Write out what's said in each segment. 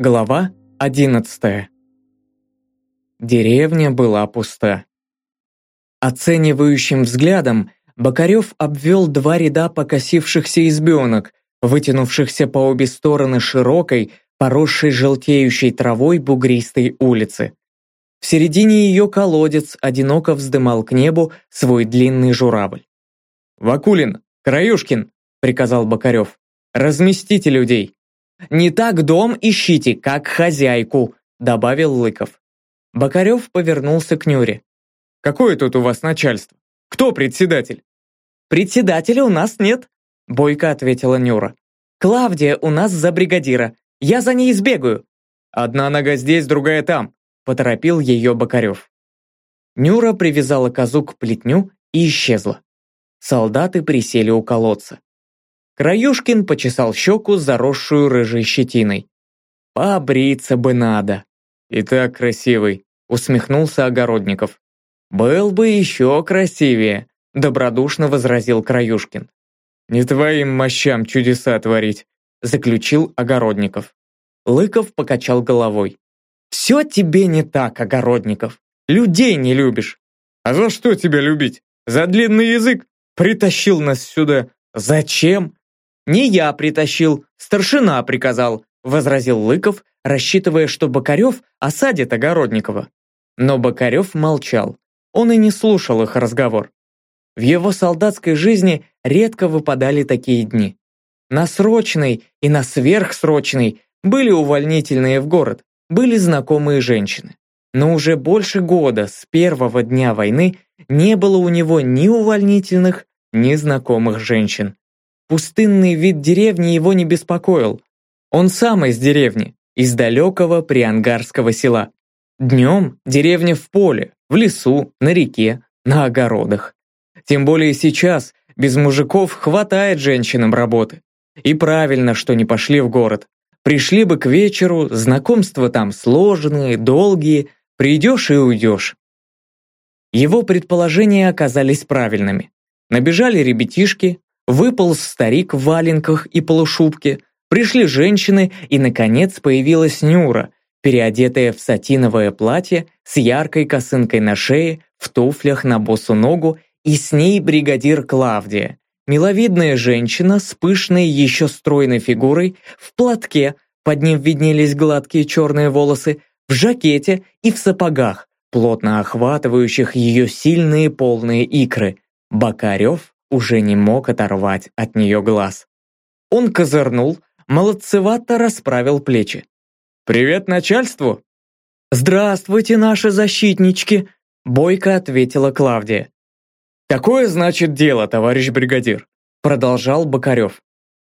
Глава 11 Деревня была пуста. Оценивающим взглядом Бокарев обвел два ряда покосившихся избенок, вытянувшихся по обе стороны широкой, поросшей желтеющей травой бугристой улицы. В середине ее колодец одиноко вздымал к небу свой длинный журавль. «Вакулин, Краюшкин!» — приказал Бокарев. «Разместите людей!» «Не так дом ищите, как хозяйку», — добавил Лыков. Бокарев повернулся к Нюре. «Какое тут у вас начальство? Кто председатель?» «Председателя у нас нет», — бойко ответила Нюра. «Клавдия у нас за бригадира. Я за ней сбегаю». «Одна нога здесь, другая там», — поторопил ее Бокарев. Нюра привязала козу к плетню и исчезла. Солдаты присели у колодца. Краюшкин почесал щеку, заросшую рыжей щетиной. «Побриться бы надо!» «И так красивый!» — усмехнулся Огородников. «Был бы еще красивее!» — добродушно возразил Краюшкин. «Не твоим мощам чудеса творить!» — заключил Огородников. Лыков покачал головой. «Все тебе не так, Огородников. Людей не любишь». «А за что тебя любить? За длинный язык? Притащил нас сюда. Зачем? «Не я притащил, старшина приказал», — возразил Лыков, рассчитывая, что Бокарев осадит Огородникова. Но Бокарев молчал. Он и не слушал их разговор. В его солдатской жизни редко выпадали такие дни. На срочной и на сверхсрочной были увольнительные в город, были знакомые женщины. Но уже больше года с первого дня войны не было у него ни увольнительных, ни знакомых женщин. Пустынный вид деревни его не беспокоил. Он сам из деревни, из далекого приангарского села. Днем деревня в поле, в лесу, на реке, на огородах. Тем более сейчас без мужиков хватает женщинам работы. И правильно, что не пошли в город. Пришли бы к вечеру, знакомства там сложные, долгие, придешь и уйдешь. Его предположения оказались правильными. Набежали ребятишки, Выполз старик в валенках и полушубке, пришли женщины, и, наконец, появилась Нюра, переодетая в сатиновое платье с яркой косынкой на шее, в туфлях на босу ногу, и с ней бригадир Клавдия, миловидная женщина с пышной еще стройной фигурой, в платке, под ним виднелись гладкие черные волосы, в жакете и в сапогах, плотно охватывающих ее сильные полные икры. Бокарев уже не мог оторвать от нее глаз. Он козырнул, молодцевато расправил плечи. «Привет начальству!» «Здравствуйте, наши защитнички!» Бойко ответила Клавдия. «Такое значит дело, товарищ бригадир», продолжал Бокарев.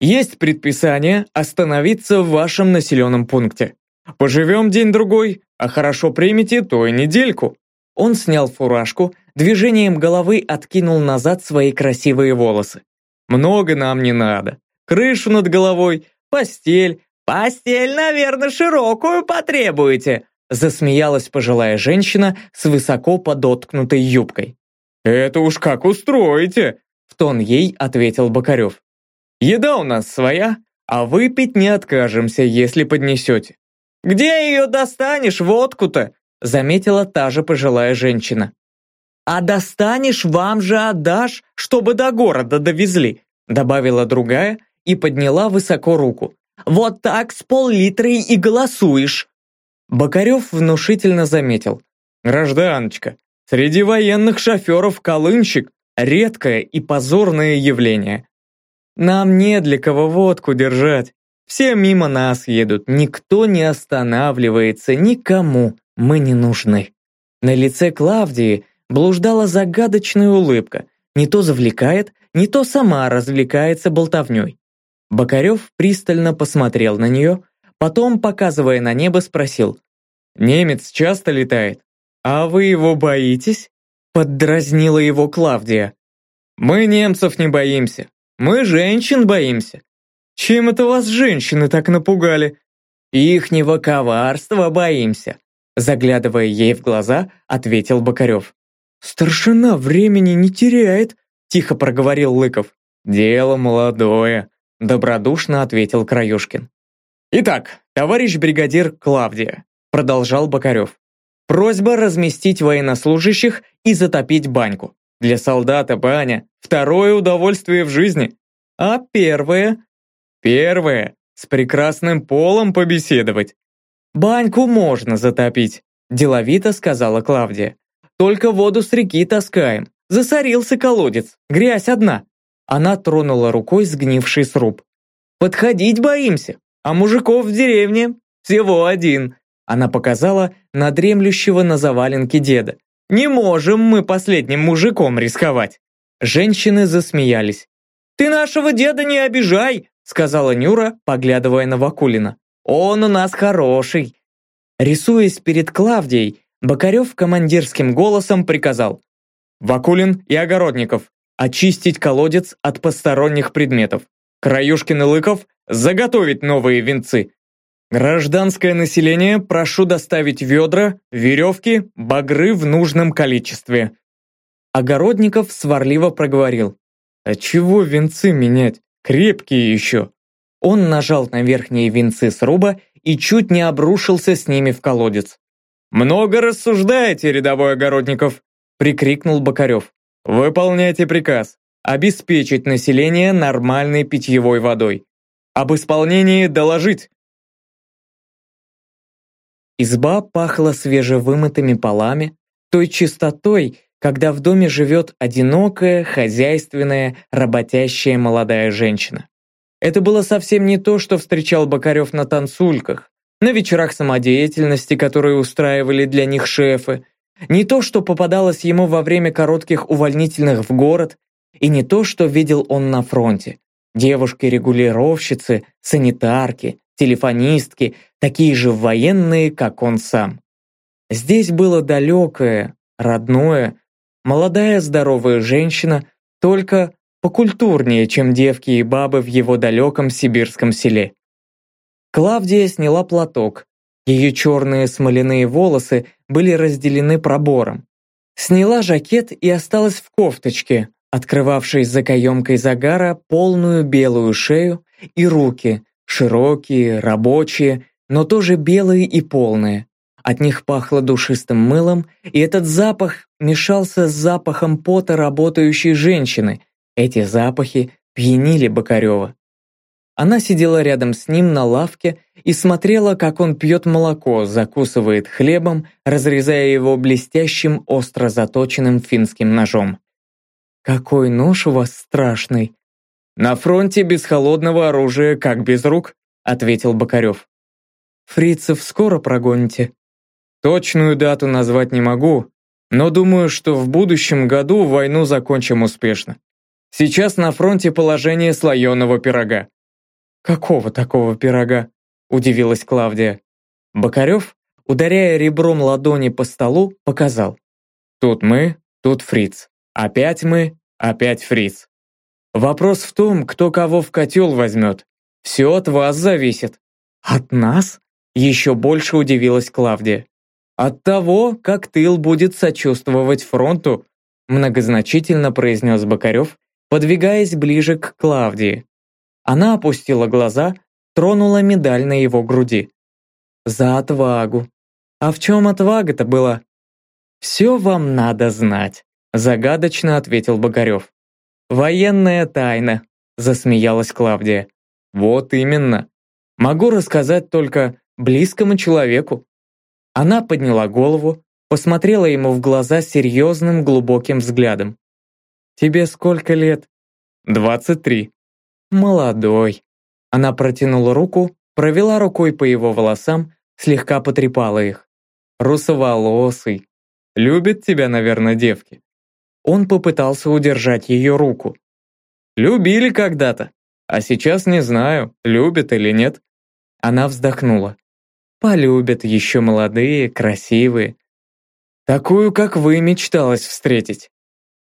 «Есть предписание остановиться в вашем населенном пункте. Поживем день-другой, а хорошо примете, то и недельку». Он снял фуражку, движением головы откинул назад свои красивые волосы. «Много нам не надо. Крышу над головой, постель. Постель, наверное, широкую потребуете», засмеялась пожилая женщина с высоко подоткнутой юбкой. «Это уж как устроите», в тон ей ответил Бокарев. «Еда у нас своя, а выпить не откажемся, если поднесете». «Где ее достанешь, водку-то?» заметила та же пожилая женщина. «А достанешь, вам же отдашь, чтобы до города довезли», добавила другая и подняла высоко руку. «Вот так с пол-литрой и голосуешь». Бокарев внушительно заметил. «Гражданочка, среди военных шоферов колынщик – редкое и позорное явление. Нам не для кого водку держать. Все мимо нас едут, никто не останавливается, никому мы не нужны». На лице Клавдии блуждала загадочная улыбка. Не то завлекает, не то сама развлекается болтовней. Бокарев пристально посмотрел на нее, потом, показывая на небо, спросил. «Немец часто летает? А вы его боитесь?» Поддразнила его Клавдия. «Мы немцев не боимся. Мы женщин боимся. Чем это вас женщины так напугали? Ихнего коварства боимся», заглядывая ей в глаза, ответил Бокарев. «Старшина времени не теряет», – тихо проговорил Лыков. «Дело молодое», – добродушно ответил Краюшкин. «Итак, товарищ бригадир Клавдия», продолжал Бокарев. «Просьба разместить военнослужащих и затопить баньку. Для солдата баня – второе удовольствие в жизни. А первое? Первое – с прекрасным полом побеседовать. Баньку можно затопить, деловито сказала Клавдия. Только воду с реки таскаем. Засорился колодец, грязь одна. Она тронула рукой сгнивший сруб. Подходить боимся, а мужиков в деревне всего один. Она показала на дремлющего на заваленке деда. Не можем мы последним мужиком рисковать. Женщины засмеялись. «Ты нашего деда не обижай!» сказала Нюра, поглядывая на Вакулина. «Он у нас хороший!» Рисуясь перед Клавдией, Бокарев командирским голосом приказал «Вакулин и Огородников, очистить колодец от посторонних предметов. Краюшкин и Лыков, заготовить новые венцы. Гражданское население прошу доставить ведра, веревки, багры в нужном количестве. Огородников сварливо проговорил. А чего венцы менять? Крепкие еще. Он нажал на верхние венцы сруба и чуть не обрушился с ними в колодец. «Много рассуждаете, рядовой Огородников!» прикрикнул Бокарев. «Выполняйте приказ. Обеспечить население нормальной питьевой водой. Об исполнении доложить. Изба пахла свежевымытыми полами, той чистотой, когда в доме живет одинокая, хозяйственная, работящая молодая женщина. Это было совсем не то, что встречал Бокарев на танцульках, на вечерах самодеятельности, которые устраивали для них шефы, не то, что попадалось ему во время коротких увольнительных в город, и не то, что видел он на фронте. Девушки-регулировщицы, санитарки, телефонистки, такие же военные, как он сам. Здесь было далекое, родное, молодая здоровая женщина, только покультурнее, чем девки и бабы в его далеком сибирском селе. Клавдия сняла платок. Ее черные смоляные волосы были разделены пробором. Сняла жакет и осталась в кофточке, открывавшей за каемкой загара полную белую шею и руки, Широкие, рабочие, но тоже белые и полные. От них пахло душистым мылом, и этот запах мешался с запахом пота работающей женщины. Эти запахи пьянили Бокарева. Она сидела рядом с ним на лавке и смотрела, как он пьет молоко, закусывает хлебом, разрезая его блестящим, остро заточенным финским ножом. «Какой нож у вас страшный!» «На фронте без холодного оружия, как без рук», ответил Бокарев. «Фрицев скоро прогоните?» «Точную дату назвать не могу, но думаю, что в будущем году войну закончим успешно. Сейчас на фронте положение слоеного пирога». «Какого такого пирога?» удивилась Клавдия. Бокарев, ударяя ребром ладони по столу, показал. «Тут мы, тут фриц. Опять мы, опять фриц. Вопрос в том, кто кого в котел возьмет. Все от вас зависит». «От нас?» Еще больше удивилась Клавдия. «От того, как тыл будет сочувствовать фронту», многозначительно произнес Бокарев, подвигаясь ближе к Клавдии. Она опустила глаза, тронула медаль на его груди. «За отвагу». «А в чем отвага-то была?» «Все вам надо знать», загадочно ответил Богарев. «Военная тайна», — засмеялась Клавдия. «Вот именно. Могу рассказать только близкому человеку». Она подняла голову, посмотрела ему в глаза серьезным глубоким взглядом. «Тебе сколько лет?» «Двадцать три». «Молодой». Она протянула руку, провела рукой по его волосам, слегка потрепала их. «Русоволосый. Любит тебя, наверное, девки?» Он попытался удержать ее руку. «Любили когда-то, а сейчас не знаю, любят или нет». Она вздохнула. «Полюбят еще молодые, красивые. Такую, как вы, мечталась встретить».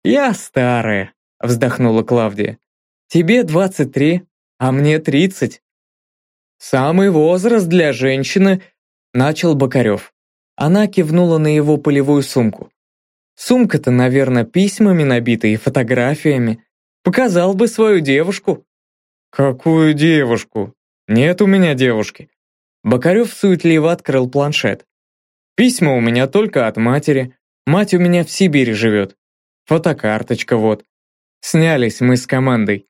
«Я старая», — вздохнула Клавдия. «Тебе 23, а мне 30». «Самый возраст для женщины», — начал Бокарев. Она кивнула на его полевую сумку. Сумка-то, наверное, письмами набита и фотографиями. Показал бы свою девушку». «Какую девушку? Нет у меня девушки. Бокарев суетливо открыл планшет. «Письма у меня только от матери. Мать у меня в Сибири живет. Фотокарточка вот. Снялись мы с командой.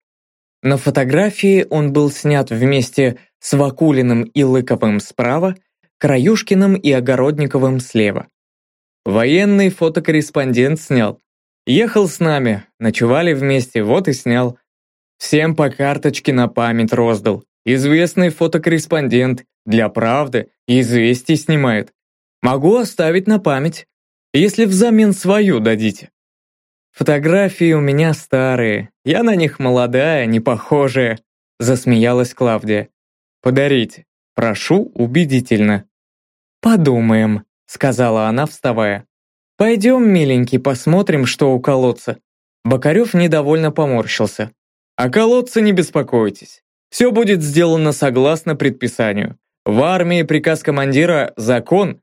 На фотографии он был снят вместе с Вакулиным и Лыковым справа, Краюшкиным и Огородниковым слева. Военный фотокорреспондент снял. Ехал с нами, ночевали вместе, вот и снял. Всем по карточке на память роздал. Известный фотокорреспондент, для правды, известий снимает. Могу оставить на память, если взамен свою дадите. «Фотографии у меня старые, я на них молодая, не похожая», засмеялась Клавдия. «Подарите, прошу убедительно». «Подумаем», сказала она, вставая. «Пойдем, миленький, посмотрим, что у колодца». Бокарев недовольно поморщился. «О колодце не беспокойтесь. Все будет сделано согласно предписанию. В армии приказ командира – закон».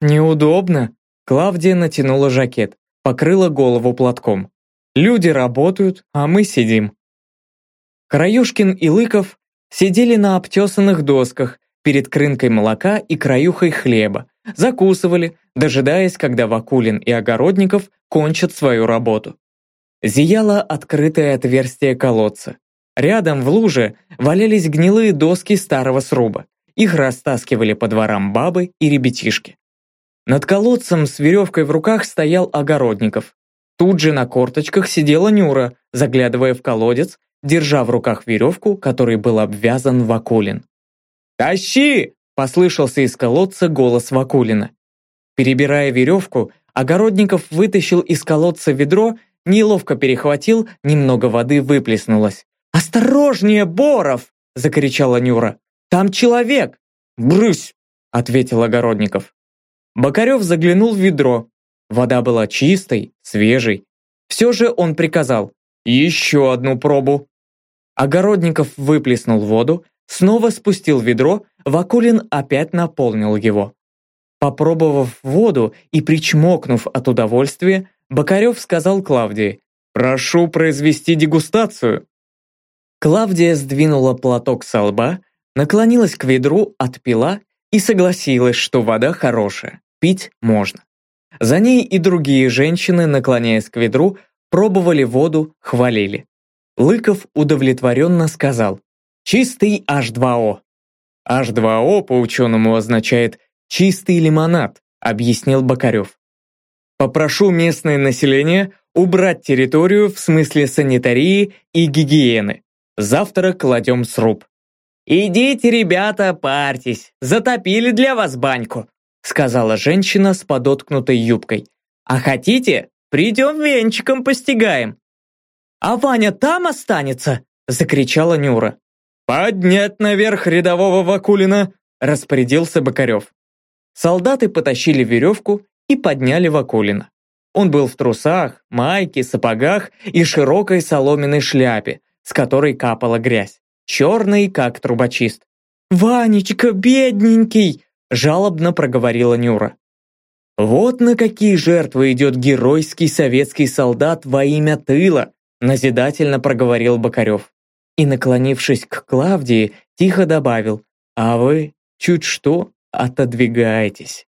«Неудобно». Клавдия натянула жакет покрыла голову платком. Люди работают, а мы сидим. Краюшкин и Лыков сидели на обтесанных досках перед крынкой молока и краюхой хлеба, закусывали, дожидаясь, когда Вакулин и Огородников кончат свою работу. Зияло открытое отверстие колодца. Рядом в луже валялись гнилые доски старого сруба. Их растаскивали по дворам бабы и ребятишки. Над колодцем с веревкой в руках стоял Огородников. Тут же на корточках сидела Нюра, заглядывая в колодец, держа в руках веревку, которой был обвязан Вакулин. «Тащи!» – послышался из колодца голос Вакулина. Перебирая веревку, Огородников вытащил из колодца ведро, неловко перехватил, немного воды выплеснулось. «Осторожнее, Боров!» – закричала Нюра. «Там человек!» «Брысь!» – ответил Огородников. Бокарев заглянул в ведро. Вода была чистой, свежей. Все же он приказал «Еще одну пробу». Огородников выплеснул воду, снова спустил ведро, Вакулин опять наполнил его. Попробовав воду и причмокнув от удовольствия, Бокарев сказал Клавдии «Прошу произвести дегустацию». Клавдия сдвинула платок со лба, наклонилась к ведру, отпила и согласилась, что вода хорошая, пить можно. За ней и другие женщины, наклоняясь к ведру, пробовали воду, хвалили. Лыков удовлетворенно сказал «Чистый H2O». H2O по ученому означает «чистый лимонад», объяснил Бокарев. Попрошу местное население убрать территорию в смысле санитарии и гигиены. Завтра кладем сруб. «Идите, ребята, парьтесь, затопили для вас баньку», сказала женщина с подоткнутой юбкой. «А хотите, придем венчиком постигаем». «А Ваня там останется?» закричала Нюра. «Поднять наверх рядового Вакулина!» распорядился Бокарев. Солдаты потащили веревку и подняли Вакулина. Он был в трусах, майке, сапогах и широкой соломенной шляпе, с которой капала грязь черный, как трубочист. «Ванечка, бедненький!» – жалобно проговорила Нюра. «Вот на какие жертвы идет геройский советский солдат во имя тыла!» – назидательно проговорил Бокарев. И, наклонившись к Клавдии, тихо добавил, «А вы, чуть что, отодвигаетесь».